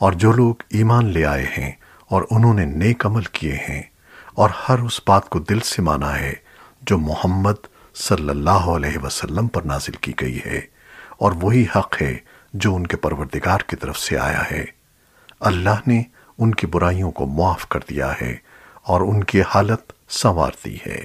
اور جو لوگ ایمان لے آئے ہیں اور انہوں نے نیک عمل کیے ہیں اور ہر اس بات کو دل سے مانا ہے جو محمد صلی اللہ علیہ وسلم پر نازل کی گئی ہے، اور وہی حق ہے جو ان کے پروردگار کی طرف سے آیا ہے۔ اللہ نے ان کی برائیوں کو معاف کر دیا ہے اور ان کی حالت سنوار دی ہے۔